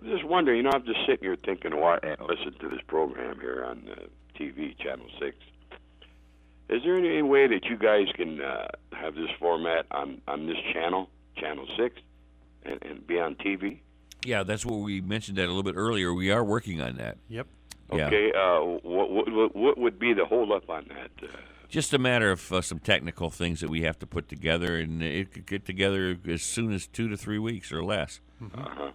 I'm just wondering. You know, I'm just sitting here thinking, why listen to this program here on uh, TV, Channel Six. Is there any way that you guys can uh, have this format on on this channel, Channel Six, and, and be on TV? Yeah, that's what we mentioned that a little bit earlier. We are working on that. Yep. Yeah. Okay. Uh, what, what what would be the holdup on that? Uh, Just a matter of uh, some technical things that we have to put together, and it could get together as soon as two to three weeks or less. uh-huh.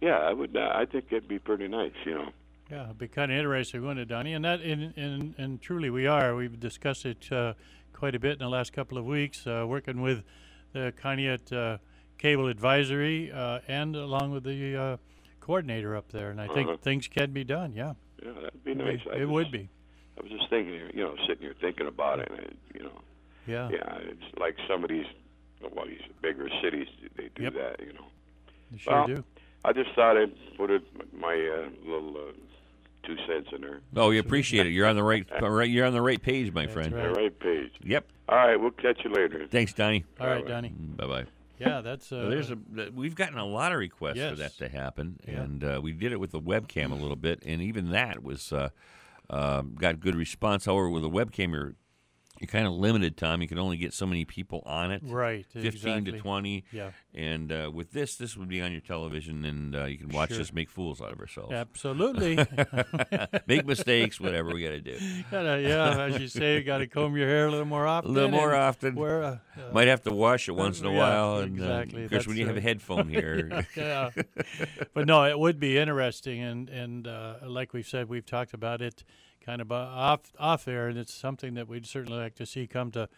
Yeah, I would. Uh, I think it'd be pretty nice. You know. Yeah, it'd be kind of interesting, wouldn't it, Donnie? And that, and, and, and truly, we are. We've discussed it uh, quite a bit in the last couple of weeks, uh, working with the Conneaut uh, Cable Advisory uh, and along with the uh, coordinator up there. And I think Uh-huh. things can be done. Yeah, Yeah, that'd be It- nice. It, just- would be. I was just thinking, you know, sitting here thinking about it, and you know, Yeah. yeah, it's like some of these, well, these bigger cities, they do Yep. that, you know. You sure Well, do. I just thought I'd put it my uh, little uh, two cents in there. Oh, we appreciate it. You're on the right, right. You're on the right page, my friend. right. The right page. Yep. All right, we'll catch you later. Thanks, Donnie. All right, Bye-bye. Donnie. Bye bye. Yeah, that's. Uh, there's a we've gotten a lot of requests for that to happen, Yeah. and uh, we did it with the webcam a little bit, and even that was uh, um got good response. However, with the webcam, you're you're kind of limited, Tom. You can only get so many people on it, right. fifteen exactly. to twenty. Yeah. And uh, with this, this would be on your television, and uh, you can watch Sure. us make fools out of ourselves, Absolutely. make mistakes, whatever we got to do. gotta, yeah, as you say, you got to comb your hair a little more often. A little more often. Wear a, uh, Might have to wash it once in a yeah, while, and exactly. uh, of course, That's when you have a headphone here, yeah. But no, it would be interesting, and and uh, like we've said, we've talked about it kind of uh, off off air, and it's something that we'd certainly like to see come to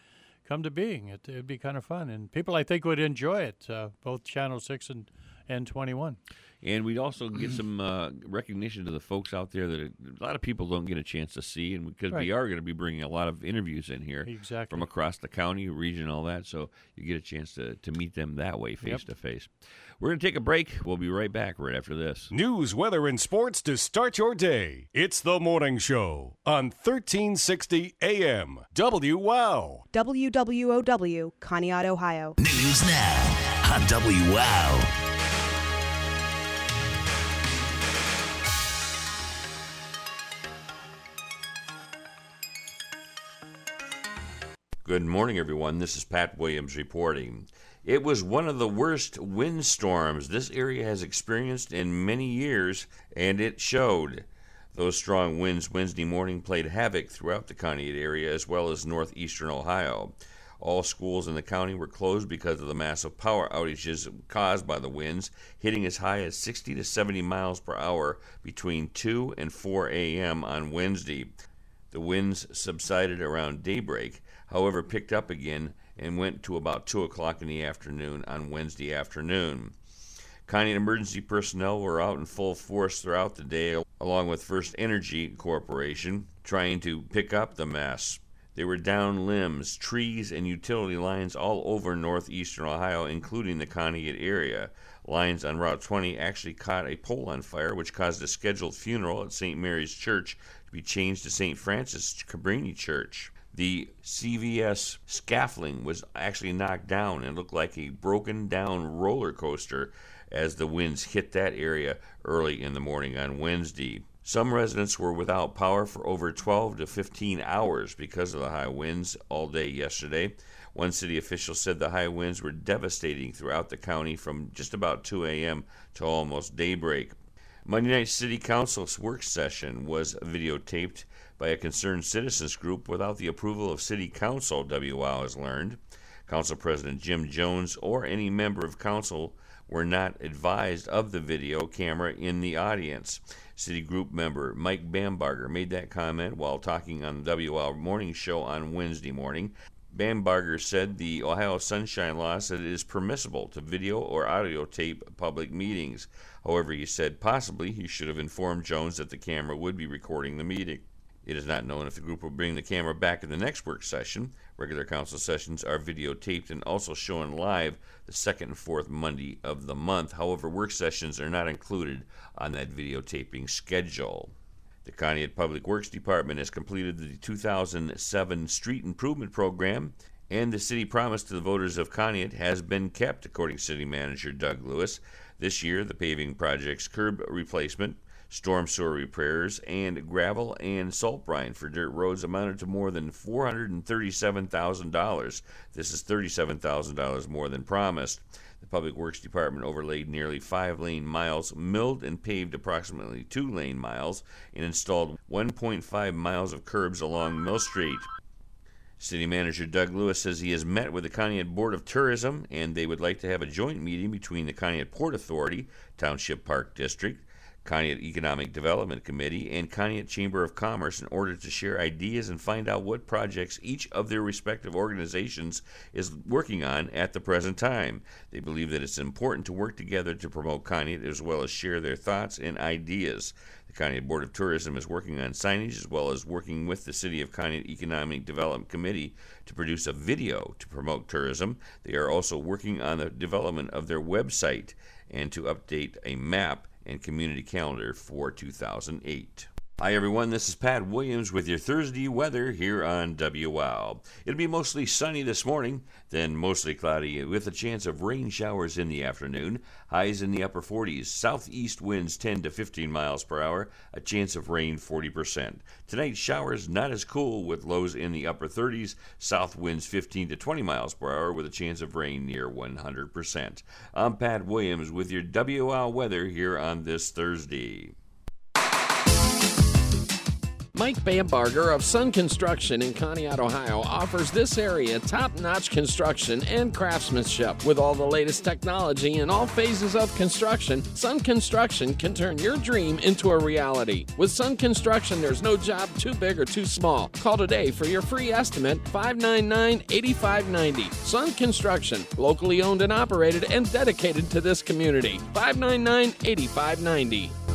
come to being. It, it'd be kind of fun, and people I think would enjoy it. Uh, both Channel Six and and Twenty One. And we'd also get some uh, recognition to the folks out there that a lot of people don't get a chance to see, and because we are going to be bringing a lot of interviews in here Exactly. from across the county, region, all that, so you get a chance to, to meet them that way, face to face. We're going to take a break. We'll be right back right after this. News, weather, and sports to start your day. It's the morning show on 1360 AM. WOW. WWOW, Conneaut, Ohio. News now on WOW. Good morning, everyone. This is Pat Williams reporting. It was one of the worst windstorms this area has experienced in many years, and it showed. Those strong winds Wednesday morning played havoc throughout the Conneaut area as well as northeastern Ohio. All schools in the county were closed because of the massive power outages caused by the winds, hitting as high as 60 to 70 miles per hour between 2 and 4 a.m. on Wednesday. The winds subsided around daybreak, however, picked up again and went to about 2 o'clock in the afternoon on Wednesday afternoon. County emergency personnel were out in full force throughout the day, along with FirstEnergy Corporation, trying to pick up the mess. They were down limbs, trees, and utility lines all over northeastern Ohio, including the Conneaut area. Lines on Route 20 actually caught a pole on fire, which caused a scheduled funeral at St. Mary's Church to be changed to St. Frances Cabrini Church. The CVS scaffolding was actually knocked down and looked like a broken down roller coaster as the winds hit that area early in the morning on Wednesday. Some residents were without power for over 12 to 15 hours because of the high winds all day yesterday. One city official said the high winds were devastating throughout the county from just about 2 a.m. to almost daybreak. Monday night City Council's work session was videotaped by a concerned citizens group without the approval of City Council, WOW has learned. Council President Jim Jones or any member of council were not advised of the video camera in the audience. City Group member Mike Bambarger made that comment while talking on the WL Morning Show on Wednesday morning. Bambarger said the Ohio Sunshine Law said it is permissible to video or audio tape public meetings. However, he said possibly he should have informed Jones that the camera would be recording the meeting. It is not known if the group will bring the camera back in the next work session. Regular council sessions are videotaped and also shown live the second and fourth Monday of the month. However, work sessions are not included on that videotaping schedule. The Conneaut Public Works Department has completed the 2007 Street Improvement Program, and the city promise to the voters of Conneaut has been kept, according to City Manager Doug Lewis. This year, the paving project's curb replacement, storm sewer repairs, and gravel and salt brine for dirt roads amounted to more than $437,000. This is $37,000 more than promised. The Public Works Department overlaid nearly five lane miles, milled and paved approximately two lane miles, and installed 1.5 miles of curbs along Mill Street. City Manager Doug Lewis says he has met with the Conneaut Board of Tourism and they would like to have a joint meeting between the Conneaut Port Authority, Township Park District, Conneaut Economic Development Committee, and Conneaut Chamber of Commerce in order to share ideas and find out what projects each of their respective organizations is working on at the present time. They believe that it's important to work together to promote Conneaut as well as share their thoughts and ideas. The Conneaut Board of Tourism is working on signage as well as working with the City of Conneaut Economic Development Committee to produce a video to promote tourism. They are also working on the development of their website and to update a map and community calendar for 2008. Hi everyone, this is Pat Williams with your Thursday weather here on WOW. It'll be mostly sunny this morning, then mostly cloudy with a chance of rain showers in the afternoon. Highs in the upper 40s, southeast winds 10 to 15 miles per hour, a chance of rain 40%. Tonight showers not as cool with lows in the upper 30s, south winds 15 to 20 miles per hour with a chance of rain near 100%. I'm Pat Williams with your WOW weather here on this Thursday. Mike Bambarger of Sun Construction in Conneaut, Ohio offers this area top notch construction and craftsmanship. With all the latest technology in all phases of construction, Sun Construction can turn your dream into a reality. With Sun Construction, there's no job too big or too small. Call today for your free estimate 599 8590. Sun Construction, locally owned and operated and dedicated to this community. 599 8590.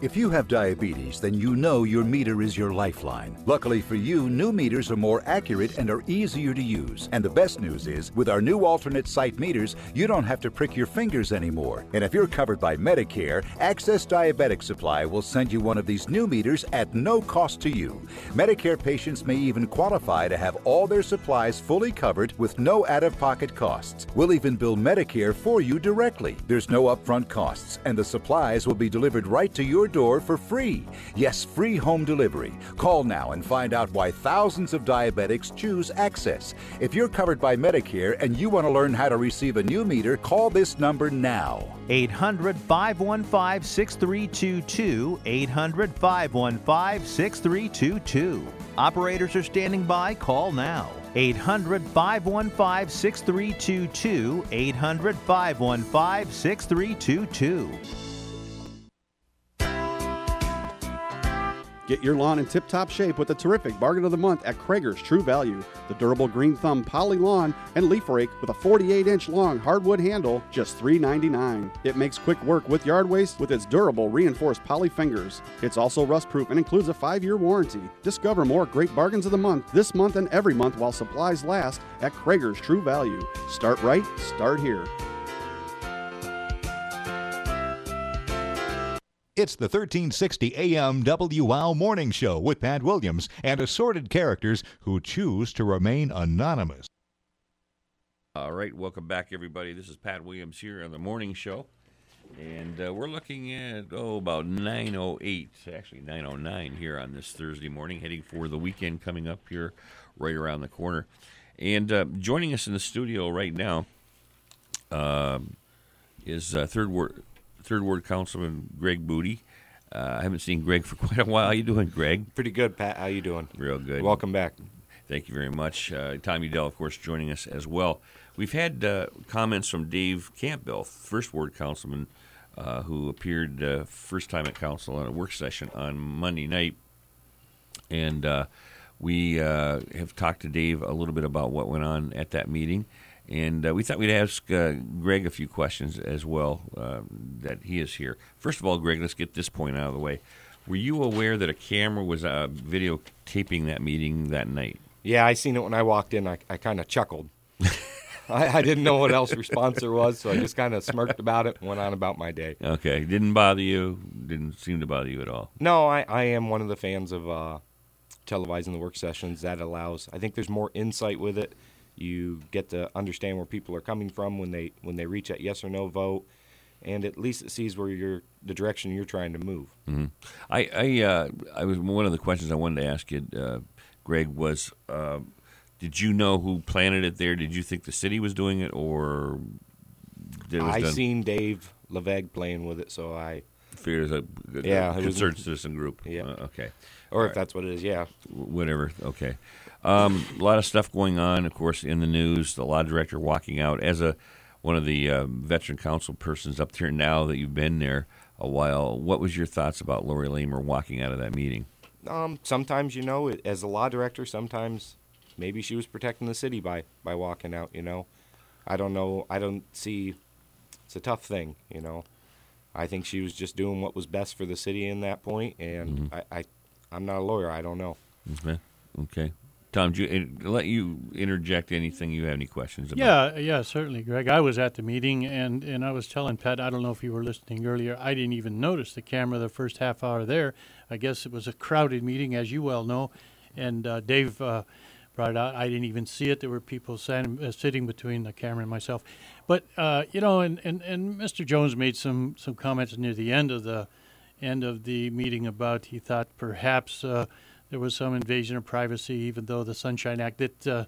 If you have diabetes, then you know your meter is your lifeline. Luckily for you, new meters are more accurate and are easier to use. And the best news is, with our new alternate site meters, you don't have to prick your fingers anymore. And if you're covered by Medicare, Access Diabetic Supply will send you one of these new meters at no cost to you. Medicare patients may even qualify to have all their supplies fully covered with no out of pocket costs. We'll even bill Medicare for you directly. There's no upfront costs, and the supplies will be delivered right to your door for free. Yes, free home delivery. Call now and find out why thousands of diabetics choose Access. If you're covered by Medicare and you want to learn how to receive a new meter, call this number now. 800 515 6322. 800 515 6322. Operators are standing by. Call now. 800 515 6322. 800 515 6322. Get your lawn in tip top shape with a terrific bargain of the month at Krager's True Value. The durable green thumb poly lawn and leaf rake with a 48 inch long hardwood handle, just $3.99. It makes quick work with yard waste with its durable reinforced poly fingers. It's also rust proof and includes a five year warranty. Discover more great bargains of the month this month and every month while supplies last at Krager's True Value. Start right, start here. It's the 1360 AM WOW Morning Show with Pat Williams and assorted characters who choose to remain anonymous. All right, welcome back, everybody. This is Pat Williams here on the morning show, and uh, we're looking at oh about 9:08, actually 9:09 here on this Thursday morning, heading for the weekend coming up here, right around the corner. And uh, joining us in the studio right now um, is uh, third ward third ward councilman Greg Booty. Uh, I haven't seen Greg for quite a while. How you doing, Greg? Pretty good, Pat. How you doing? Real good. Welcome back. Thank you very much. Uh, Tom Udell, of course, joining us as well. We've had uh, comments from Dave Campbell, first ward councilman, uh, who appeared uh, first time at council on a work session on Monday night, and uh, we uh, have talked to Dave a little bit about what went on at that meeting. And uh, we thought we'd ask uh, Greg a few questions as well uh, that he is here. First of all, Greg, let's get this point out of the way. Were you aware that a camera was uh, videotaping that meeting that night? Yeah, I seen it when I walked in. I, I kind of chuckled. I, I didn't know what else response there was, so I just kind of smirked about it and went on about my day. Okay, didn't bother you? Didn't seem to bother you at all? No, I, I am one of the fans of uh, televising the work sessions. That allows, I think there's more insight with it You get to understand where people are coming from when they when they reach that yes or no vote, and at least it sees where you're the direction you're trying to move. hmm I I, uh, I was one of the questions I wanted to ask you, uh, Greg, was uh, did you know who planted it there? Did you think the city was doing it, or did it I done? seen Dave Leveg playing with it, so I It was a, a yeah, it was- concerned citizen group. Yeah, Uh, okay. Or All if that's what it is, yeah. Whatever. Okay. Um, a lot of stuff going on, of course, in the news. The law director walking out as a one of the uh, veteran council persons up here now that you've been there a while. What was your thoughts about Lori Lamer walking out of that meeting? Um, sometimes you know, it- as a law director, sometimes maybe she was protecting the city by by walking out. You know, I don't know. I don't see. It's a tough thing. You know, I think she was just doing what was best for the city in that point, and I, I, I'm not a lawyer. I don't know. Okay. Okay. Tom, do you, let you interject anything you have any questions about? Yeah, yeah, certainly, Greg. I was at the meeting, and, and I was telling Pat, I don't know if you were listening earlier, I didn't even notice the camera the first half hour there. I guess it was a crowded meeting, as you well know, and uh, Dave uh, brought it out. I didn't even see it. There were people standing, uh, sitting between the camera and myself. But, uh, you know, and, and, and Mr. Jones made some, some comments near the end of the end of the meeting about he thought perhaps uh, there was some invasion of privacy, even though the Sunshine Act that uh,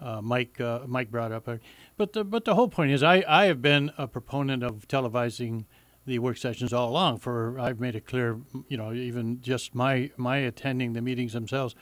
uh, Mike uh, Mike brought up. But the, but the whole point is, I, I have been a proponent of televising the work sessions all along. For I've made it clear, you know, even just my my attending the meetings themselves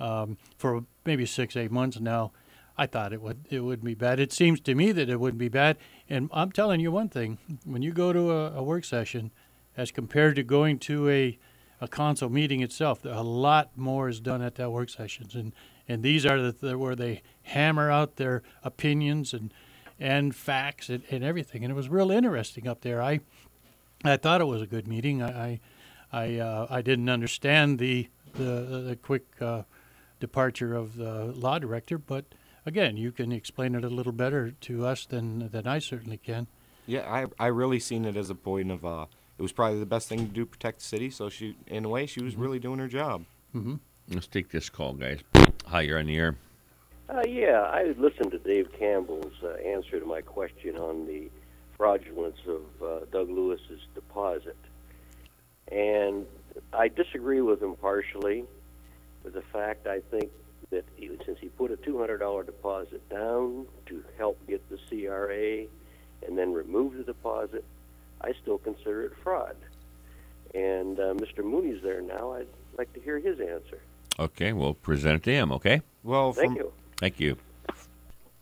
um, for maybe six eight months now. I thought it would it would be bad. It seems to me that it wouldn't be bad. And I'm telling you one thing: when you go to a, a work session, as compared to going to a a council meeting itself, a lot more is done at that work sessions, and and these are the, the where they hammer out their opinions and and facts and, and everything. And it was real interesting up there. I I thought it was a good meeting. I I I, uh, I didn't understand the the, the quick uh, departure of the law director, but again, you can explain it a little better to us than than I certainly can. Yeah, I I really seen it as a point of uh, it was probably the best thing to do protect the city. So she, in a way, she was really doing her job. Mm-hmm. Let's take this call, guys. Hi, you're on the air. Uh, yeah, I listened to Dave Campbell's uh, answer to my question on the fraudulence of uh, Doug Lewis's deposit, and I disagree with him partially. With the fact, I think that he, since he put a two hundred dollar deposit down to help get the CRA, and then remove the deposit, I still consider it fraud. And uh, Mr. Mooney's there now. I'd like to hear his answer. Okay, we'll present it to him. Okay. Well, Thank from, you. Thank you.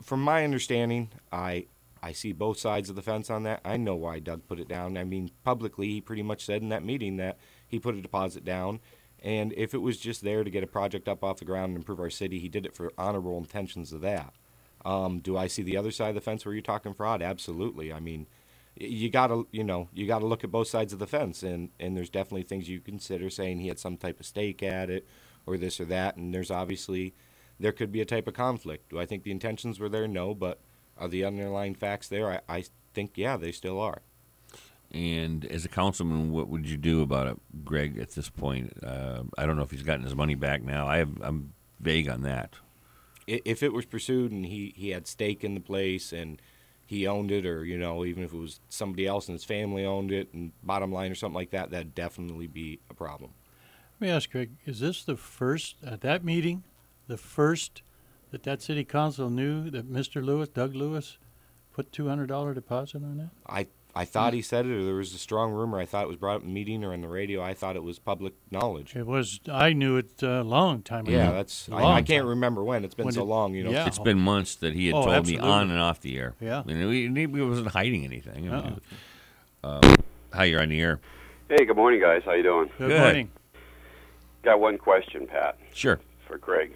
From my understanding, I I see both sides of the fence on that. I know why Doug put it down. I mean, publicly, he pretty much said in that meeting that he put a deposit down, and if it was just there to get a project up off the ground and improve our city, he did it for honorable intentions of that. Um, do I see the other side of the fence where you're talking fraud? Absolutely. I mean, you gotta you know you gotta look at both sides of the fence, and and there's definitely things you consider saying he had some type of stake at it, or this or that, and there's obviously there could be a type of conflict. Do I think the intentions were there? No, but are the underlying facts there? I, I think yeah, they still are. And as a councilman, what would you do about it, Greg? At this point, uh, I don't know if he's gotten his money back now. I have, I'm vague on that. If it was pursued and he, he had stake in the place and he owned it, or you know, even if it was somebody else in his family owned it, and bottom line or something like that, that'd definitely be a problem. Let me ask Greg: Is this the first at that meeting, the first that that city council knew that Mr. Lewis, Doug Lewis, put two hundred dollar deposit on that? I I thought he said it, or there was a strong rumor. I thought it was brought up in a meeting or on the radio. I thought it was public knowledge. It was. I knew it a long time ago. Yeah, that's. I, I can't time. remember when. It's been When so did- long, you know. yeah. It's been months that he had Oh, told absolutely. me on and off the air. Yeah. and we, we wasn't hiding anything. I mean, Uh-uh. uh, hi, you're on the air. Hey, good morning, guys. How you doing? Good, morning. Got one question, Pat, Sure. for Greg.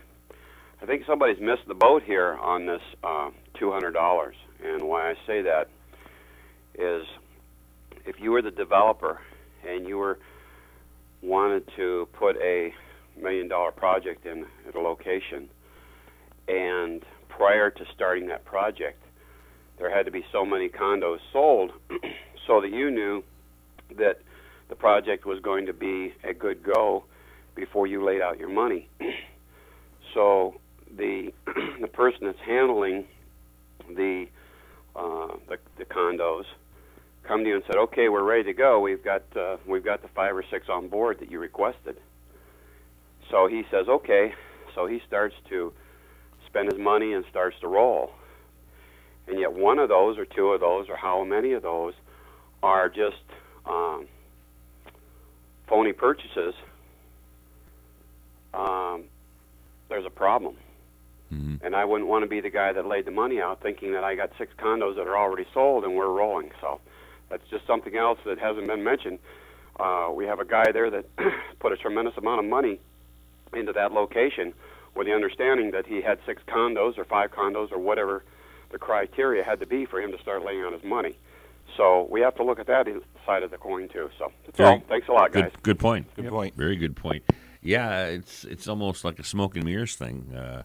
I think somebody's missed the boat here on this uh, two hundred dollars, and why I say that is, if you were the developer and you were wanted to put a million dollar project in at a location, and prior to starting that project, there had to be so many condos sold, so that you knew that the project was going to be a good go before you laid out your money. so the the person that's handling the uh, the, the condos come to you and said, "Okay, we're ready to go. We've got uh, we've got the five or six on board that you requested." So he says, "Okay." So he starts to spend his money and starts to roll. And yet, one of those, or two of those, or how many of those, are just um, phony purchases. Um, there's a problem. Mm-hmm. And I wouldn't want to be the guy that laid the money out thinking that I got six condos that are already sold and we're rolling. So that's just something else that hasn't been mentioned. Uh, we have a guy there that put a tremendous amount of money into that location with the understanding that he had six condos or five condos or whatever the criteria had to be for him to start laying out his money. So we have to look at that side of the coin too. So that's Very- all. Thanks a lot, guys. Good, good point. Good Yep. point. Very good point. Yeah, it's it's almost like a smoke and mirrors thing. Uh,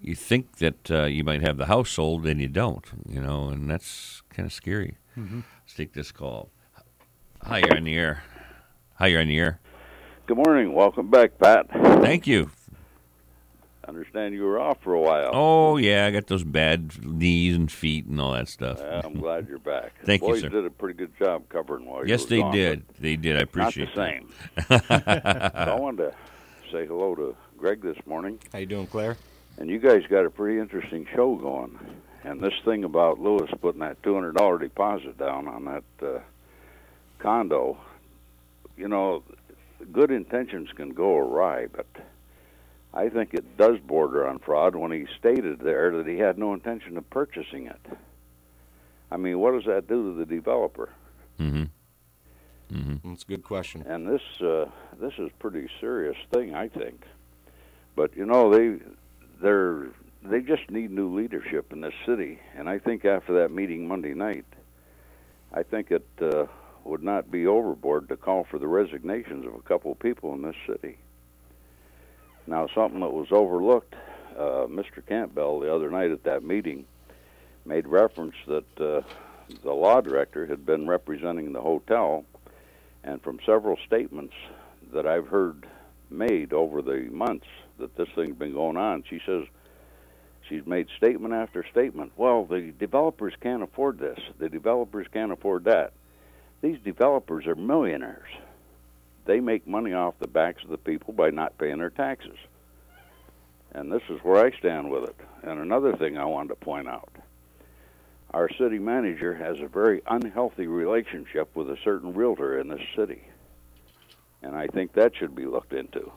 you think that uh, you might have the house sold, and you don't. You know, and that's kind of scary. Mhm. Let's take this call. Hi, you're on the air. Hi, you're on the air. Good morning. Welcome back, Pat. Thank you. I understand you were off for a while. Oh yeah, I got those bad knees and feet and all that stuff. Yeah, I'm glad you're back. Thank you, Boys sir. did a pretty good job covering while you were yes, they gone, did. They did. I but appreciate Not the same. so I wanted to say hello to Greg this morning. How you doing, Claire? And you guys got a pretty interesting show going. And this thing about Lewis putting that two hundred dollar deposit down on that uh, condo, you know, good intentions can go awry, but I think it does border on fraud when he stated there that he had no intention of purchasing it. I mean, what does that do to the developer? Mm-hmm. Mm-hmm. That's a good question. And this uh, this is a pretty serious thing, I think. But you know, they they're they just need new leadership in this city, and I think after that meeting Monday night, I think it uh, would not be overboard to call for the resignations of a couple of people in this city. Now, something that was overlooked, uh, Mr. Campbell the other night at that meeting made reference that uh, the law director had been representing the hotel, and from several statements that I've heard made over the months that this thing's been going on, she says she's made statement after statement. Well, the developers can't afford this. The developers can't afford that. These developers are millionaires. They make money off the backs of the people by not paying their taxes. And this is where I stand with it. And another thing I wanted to point out our city manager has a very unhealthy relationship with a certain realtor in this city. And I think that should be looked into.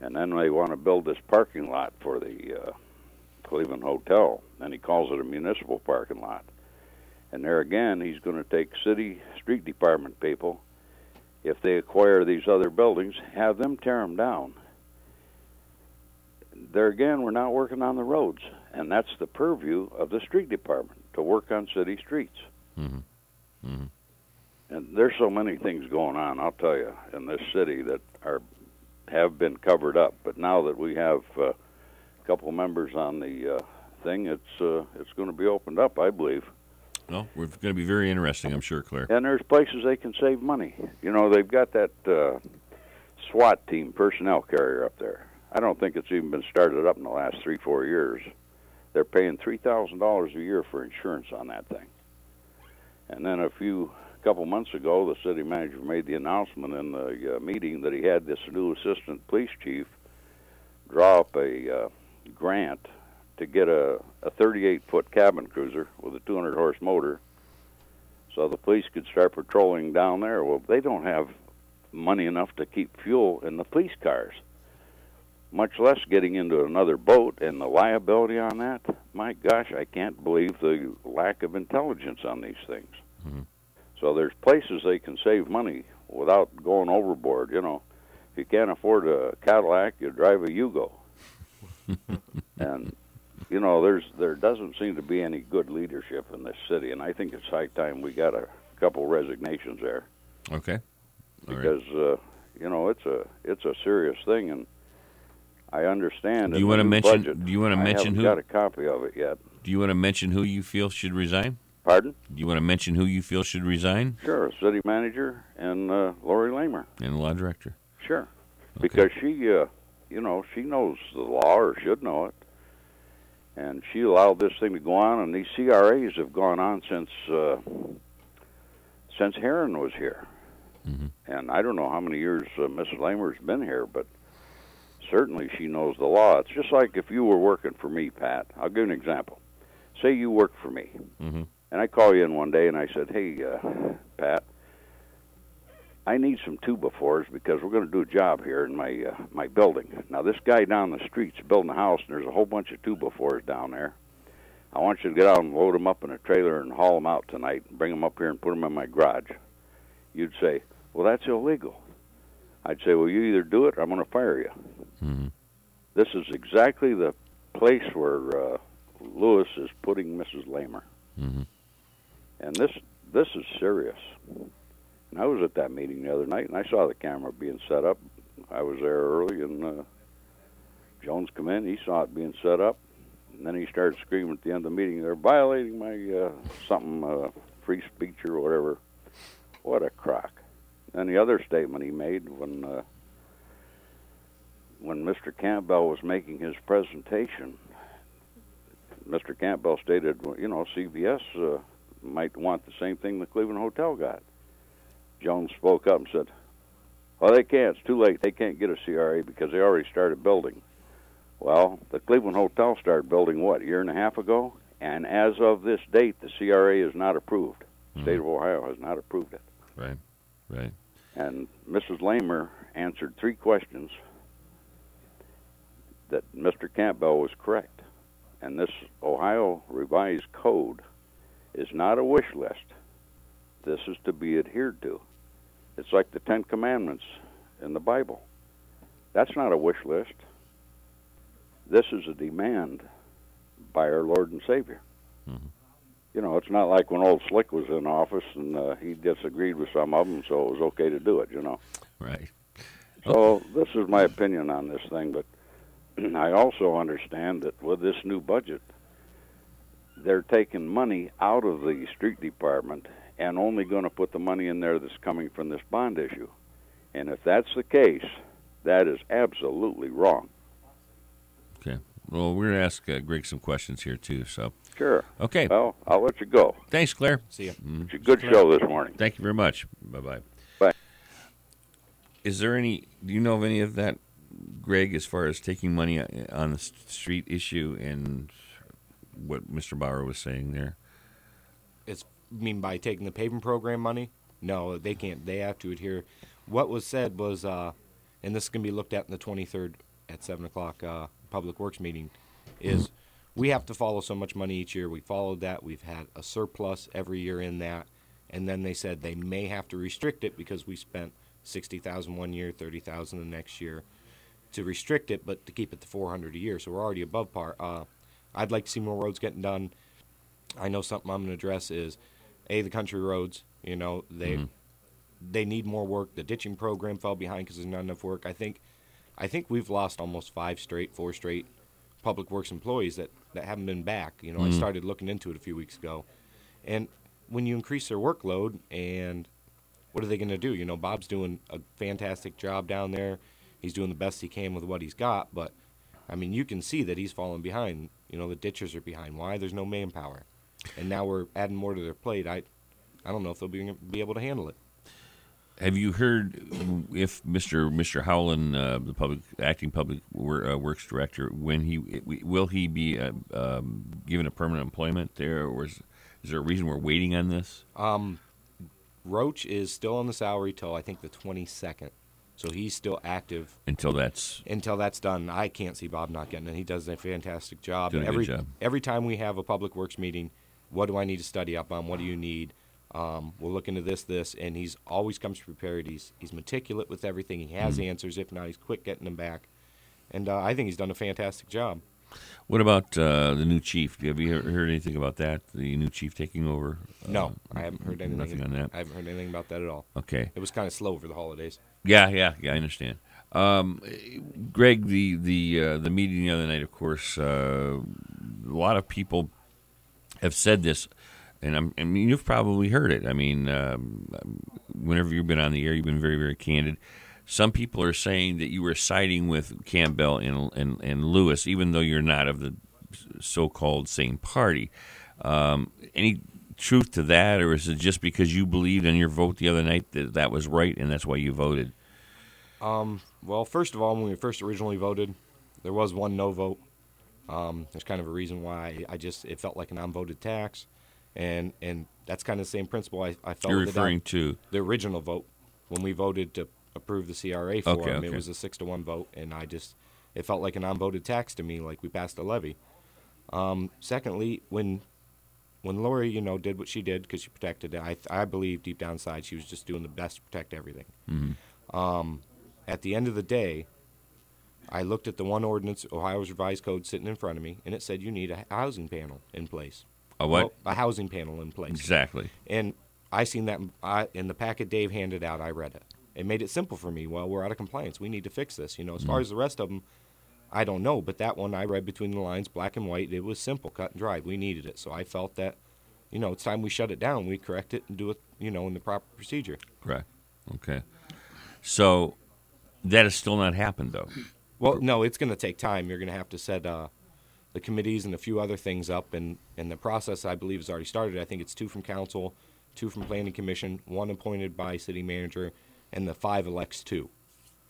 And then they want to build this parking lot for the uh, Cleveland Hotel, and he calls it a municipal parking lot. And there again, he's going to take city street department people. If they acquire these other buildings, have them tear them down. There again, we're not working on the roads, and that's the purview of the street department to work on city streets. Mm-hmm. Mm-hmm. And there's so many things going on, I'll tell you, in this city that are have been covered up. But now that we have uh, a couple members on the uh, thing, it's uh, it's going to be opened up, I believe. Well, we're going to be very interesting, I'm sure, Claire. And there's places they can save money. You know, they've got that uh, SWAT team personnel carrier up there. I don't think it's even been started up in the last three, four years. They're paying three thousand dollars a year for insurance on that thing. And then a few couple months ago, the city manager made the announcement in the uh, meeting that he had this new assistant police chief draw up a uh, grant to get a, a 38 foot cabin cruiser with a 200 horse motor so the police could start patrolling down there. Well, they don't have money enough to keep fuel in the police cars, much less getting into another boat and the liability on that. My gosh, I can't believe the lack of intelligence on these things. Mm-hmm. So there's places they can save money without going overboard. You know, if you can't afford a Cadillac, you drive a Yugo. and you know, there's there doesn't seem to be any good leadership in this city, and I think it's high time we got a couple resignations there Okay. All right. because uh, you know it's a it's a serious thing, and I understand. Do you wanna mention- budget, do you wanna I mention haven't who- Got a copy of it yet? Do you want to mention who you feel should resign? Pardon? Do you want to mention who you feel should resign? Sure, city manager and uh, Lori Lamer. And the law director. Sure, because she uh, you know, she knows the law or should know it. And she allowed this thing to go on, and these CRAs have gone on since uh, since Heron was here. Mm-hmm. And I don't know how many years uh, Mrs. Lamer's been here, but certainly she knows the law. It's just like if you were working for me, Pat. I'll give you an example. Say you work for me, Mm-hmm. And I call you in one day and I said, "Hey, uh, Pat, I need some two by fours because we're going to do a job here in my uh, my building. Now this guy down the street's building a house, and there's a whole bunch of two by fours down there. I want you to get out and load them up in a trailer and haul them out tonight, and bring them up here and put them in my garage." You'd say, "Well, that's illegal." I'd say, "Well, you either do it, or I'm going to fire you." Mm-hmm. This is exactly the place where uh, Lewis is putting Mrs. Lamer, Mm-hmm. And this this is serious. And I was at that meeting the other night, and I saw the camera being set up. I was there early, and uh, Jones come in. He saw it being set up, and then he started screaming at the end of the meeting, "They're violating my uh, something uh, free speech or whatever." What a crock! And the other statement he made when uh, when Mr. Campbell was making his presentation, Mr. Campbell stated, you know, CVS uh, might want the same thing the Cleveland Hotel got. Jones spoke up and said, "Well, they can't. It's too late. They can't get a CRA because they already started building." Well, the Cleveland Hotel started building what a year and a half ago, and as of this date, the CRA is not approved. The State of Ohio has not approved it. Right, right. And Mrs. Lamer answered three questions that Mr. Campbell was correct. And this Ohio revised code is not a wish list. This is to be adhered to. It's like the Ten Commandments in the Bible. That's not a wish list. This is a demand by our Lord and Savior. You know, it's not like when old Slick was in office and uh, he disagreed with some of them, so it was okay to do it. You know. Right. So this is my opinion on this thing, but I also understand that with this new budget, they're taking money out of the street department and only going to put the money in there that's coming from this bond issue. And if that's the case, that is absolutely wrong. Okay. Well, we're going to ask uh, Greg some questions here too. So. Sure. Okay. Well, I'll let you go. Thanks, Claire. See you. Mm. It's a good show this morning. Thank you very much. Bye bye. Bye. Is there any? Do you know of any of that, Greg, as far as taking money on the street issue and what Mr. Bauer was saying there? It's you mean by taking the paving program money? No, they can't. They have to adhere. What was said was, uh, and this is going to be looked at in the 23rd at seven o'clock uh, public works meeting, is we have to follow so much money each year. We followed that. We've had a surplus every year in that, and then they said they may have to restrict it because we spent sixty thousand one year, thirty thousand the next year, to restrict it, but to keep it to four hundred a year. So we're already above par. Uh, I'd like to see more roads getting done. I know something I'm going to address is a the country roads. You know they Mhm. they need more work. The ditching program fell behind because there's not enough work. I think I think we've lost almost five straight, four straight public works employees that that haven't been back. You know, I Mhm. started looking into it a few weeks ago, and when you increase their workload and what are they going to do? You know, Bob's doing a fantastic job down there. He's doing the best he can with what he's got, but I mean, you can see that he's falling behind. You know, the ditchers are behind. Why? There's no manpower, and now we're adding more to their plate. I, I don't know if they'll be be able to handle it. Have you heard if Mr. Mr. Howland, uh, the public acting public wor- uh, works director, when he will he be uh, um, given a permanent employment there, or is, is there a reason we're waiting on this? Um, Roach is still on the salary till I think the 22nd, so he's still active Until that's until that's done. I can't see Bob not getting it. He does a fantastic job. Doing every job. every time we have a public works meeting, what do I need to study up on? What do you need? Um, we'll look into this, this, and he's always comes prepared. He's he's meticulous with everything. He has Mhm. answers. If not, he's quick getting them back, and uh, I think he's done a fantastic job. What about uh, the new chief? Have you heard anything about that? The new chief taking over? No, Uh, I haven't heard anything. Nothing on that. I haven't heard anything about that at all. Okay. It was kind of slow over the holidays. Yeah, yeah, yeah. I understand. Um, Greg, the the uh, the meeting the other night, of course, uh, a lot of people have said this, and I'm, I mean, you've probably heard it. I mean, um, whenever you've been on the air, you've been very, very candid. Some people are saying that you were siding with Campbell and and, and Lewis, even though you're not of the so-called same party. Um, any truth to that, or is it just because you believed in your vote the other night that that was right and that's why you voted? Um, well, first of all, when we first originally voted, there was one no vote. Um, there's kind of a reason why I just it felt like a non-voted tax, and and that's kind of the same principle I, I felt. You're referring to the original vote when we voted to approve the CRA for Okay, him. okay. It was a six to one vote, and I just it felt like a non-voted tax to me, like we passed a levy. Um, secondly, when when Lori, you know, did what she did because she protected it, I I believe deep down inside she was just doing the best to protect everything. Mhm. Um, at the end of the day, I looked at the one ordinance, Ohio's revised code, sitting in front of me, and it said you need a housing panel in place. A what? Well, a housing panel in place. Exactly. And I seen that I, in the packet Dave handed out. I read it. It made it simple for me. Well, we're out of compliance. We need to fix this. You know, as far Mhm. as the rest of them, I don't know. But that one I read between the lines, black and white. It was simple, cut and dried. We needed it. So I felt that, you know, it's time we shut it down. We correct it and do it, you know, in the proper procedure. Correct. Okay. So that has still not happened, though. Well, no, it's going to take time. You're going to have to set uh, the committees and a few other things up, and, and the process I believe has already started. I think it's two from council, two from planning commission, one appointed by city manager, and the five elects two.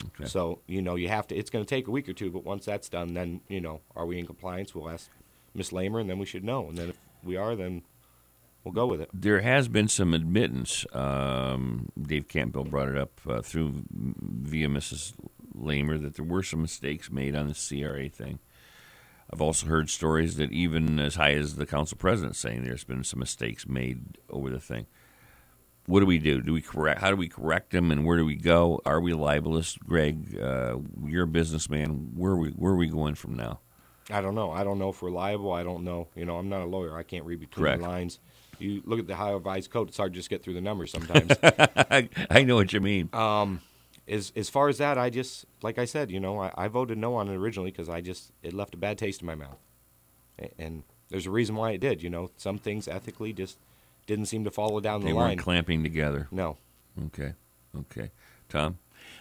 Okay. So you know you have to. It's going to take a week or two, but once that's done, then you know are we in compliance? We'll ask Miss Lamer, and then we should know. And then if we are, then we'll go with it. There has been some admittance. Um, Dave Campbell brought it up uh, through via Mrs. Lamer that there were some mistakes made on the CRA thing. I've also heard stories that even as high as the council president saying there's been some mistakes made over the thing. What do we do? Do we correct? How do we correct them? And where do we go? Are we libelous, Greg? Uh, you're a businessman. Where are we? Where are we going from now? I don't know. I don't know if we're liable. I don't know. You know, I'm not a lawyer. I can't read between Correct. the lines. You look at the Ohio Revised Code. It's hard to just get through the numbers sometimes. I know what you mean. Um, as as far as that, I just like I said, you know, I, I voted no on it originally because I just it left a bad taste in my mouth, and there's a reason why it did. You know, some things ethically just didn't seem to follow down They the line. They weren't clamping together. No. Okay. Okay. Tom.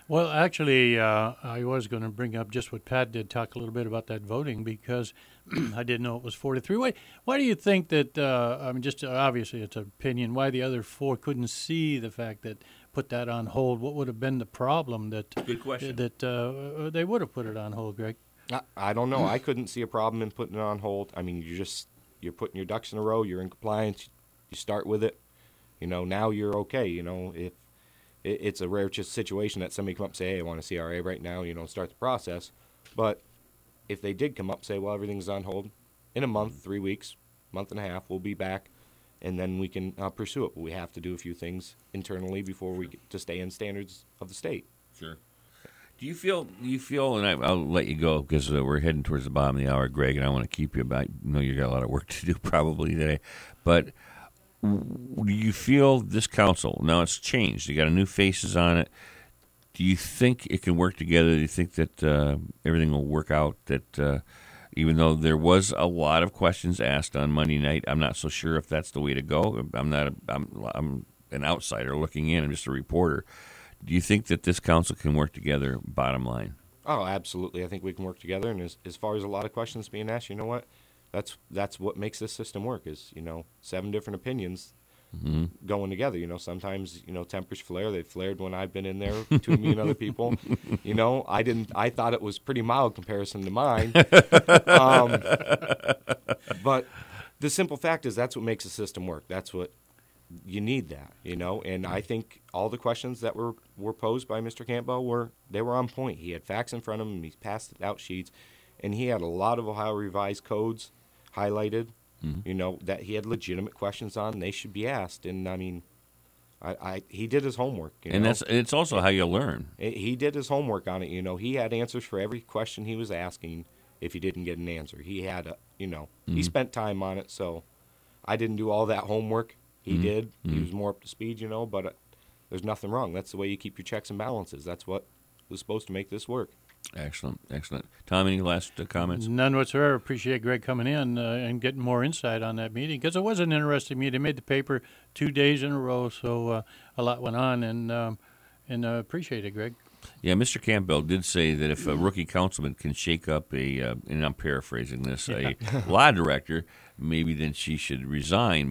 Well, actually, uh, I was going to bring up just what Pat did, talk a little bit about that voting because I didn't know it was four to three. Why? Why do you think that? Uh, I mean, just uh, obviously it's an opinion. Why the other four couldn't see the fact that put that on hold? What would have been the problem that? Good question. That uh, they would have put it on hold, Greg. I, I don't know. I couldn't see a problem in putting it on hold. I mean, you're just you're putting your ducks in a row. You're in compliance. You start with it. You know, now you're okay. You know, if it, it's a rare just situation that somebody come up and say, "Hey, I want a CRA right now," you know, start the process. But if they did come up and say, "Well, everything's on hold," in a month, three weeks, month and a half, we'll be back, and then we can uh, pursue it. But we have to do a few things internally before we get to stay in standards of the state. Sure. Do you feel? Do you feel? And I, I'll let you go because uh, we're heading towards the bottom of the hour, Greg. And I want to keep you. About, I know you got a lot of work to do probably today, but do you feel this council now? It's changed. You got a new faces on it. Do you think it can work together? Do you think that uh, everything will work out? That uh, even though there was a lot of questions asked on Monday night, I'm not so sure if that's the way to go. I'm not. A, I'm, I'm an outsider looking in. I'm just a reporter. Do you think that this council can work together? Bottom line. Oh, absolutely. I think we can work together. And as, as far as a lot of questions being asked, you know what? That's that's what makes this system work. Is you know seven different opinions Mhm. going together. You know sometimes you know tempers flare. They flared when I've been in there between me and other people. You know I didn't. I thought it was pretty mild comparison to mine. um, but the simple fact is that's what makes the system work. That's what you need that, you know. And I think all the questions that were were posed by Mr. Campbell were they were on point. He had facts in front of him. He passed out sheets, and he had a lot of Ohio revised codes highlighted. Mhm. You know that he had legitimate questions on. They should be asked. And I mean, I, I he did his homework. You and know? that's it's also how you learn. He- He did his homework on it. You know, he had answers for every question he was asking. If he didn't get an answer, he had a, you know, he Mhm. spent time on it. So, I didn't do all that homework. He Mhm. did. He was more up to speed, you know. But uh, there's nothing wrong. That's the way you keep your checks and balances. That's what was supposed to make this work. Excellent, excellent. Tom, any last uh, comments? None whatsoever. Appreciate Greg coming in uh, and getting more insight on that meeting because it was an interesting meeting. Made the paper two days in a row, so uh, a lot went on, and um, and uh, appreciate it, Greg. Yeah, Mr. Campbell did say that if a rookie councilman can shake up a, uh, and I'm paraphrasing this, a Yeah. law director, maybe then she should resign